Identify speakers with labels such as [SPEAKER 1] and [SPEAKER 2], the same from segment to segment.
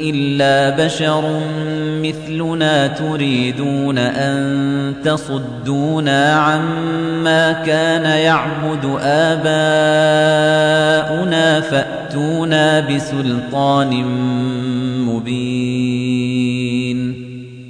[SPEAKER 1] إلا بشر مثلنا تريدون أن تصدونا عما كان يعبد آباؤنا فأتونا بسلطان مبين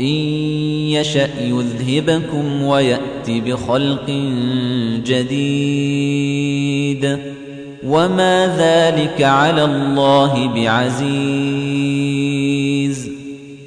[SPEAKER 1] إن يشأ يذهبكم ويأت بخلق جديد. وما ذلك على الله بعزيز.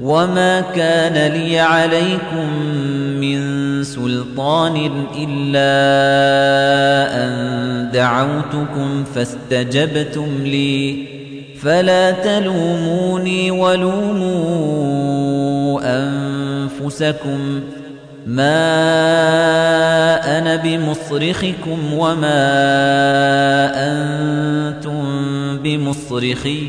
[SPEAKER 1] وما كان لي عليكم من سلطان إلا أن دعوتكم فاستجبتم لي فلا تلوموني ولوموا أنفسكم ما أنا بمصرخكم وما أنتم بمصرخي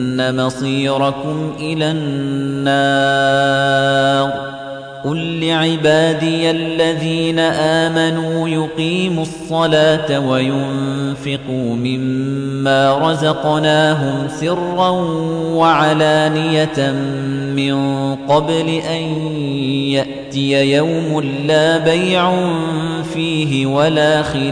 [SPEAKER 1] مصيركم إلى النار. قل لعبادي الذين آمنوا يقيموا الصلاة وينفقوا مما رزقناهم سرا وعلانية من قبل أن يأتي يوم لا بيع فيه ولا خلال.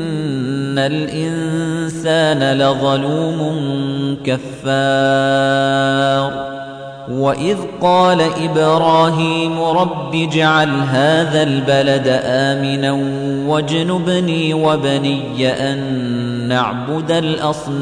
[SPEAKER 1] الإنسان لظلوم كفار وإذ قال إبراهيم رب اجعل هذا البلد آمنا واجنبني وبني أن نعبد الأصنام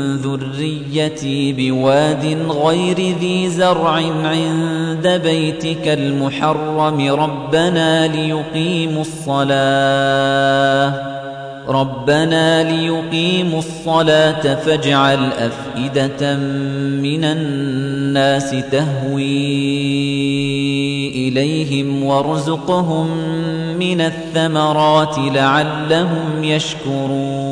[SPEAKER 1] ذريتي بواد غير ذي زرع عند بيتك المحرم ربنا ليقيموا الصلاة ربنا ليقيموا الصلاة فاجعل أفئدة من الناس تهوي إليهم وارزقهم من الثمرات لعلهم يشكرون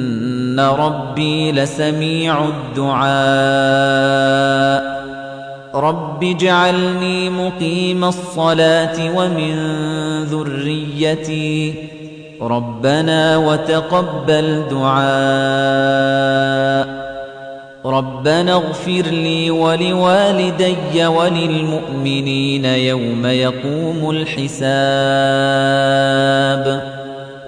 [SPEAKER 1] ربي لسميع الدعاء رب اجعلني مقيم الصلاة ومن ذريتي ربنا وتقبل دعاء ربنا اغفر لي ولوالدي وللمؤمنين يوم يقوم الحساب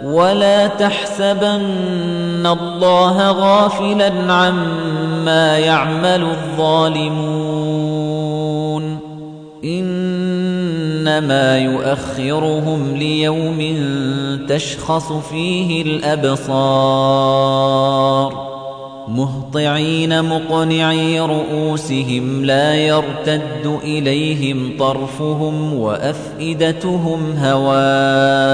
[SPEAKER 1] ولا تحسبن الله غافلا عما يعمل الظالمون انما يؤخرهم ليوم تشخص فيه الابصار مهطعين مقنعي رؤوسهم لا يرتد اليهم طرفهم وافئدتهم هواء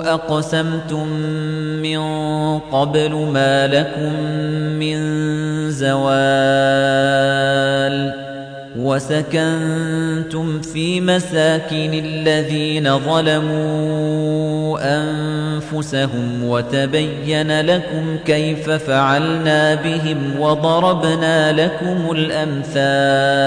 [SPEAKER 1] أقسمتم من قبل ما لكم من زوال وسكنتم في مساكن الذين ظلموا أنفسهم وتبين لكم كيف فعلنا بهم وضربنا لكم الأمثال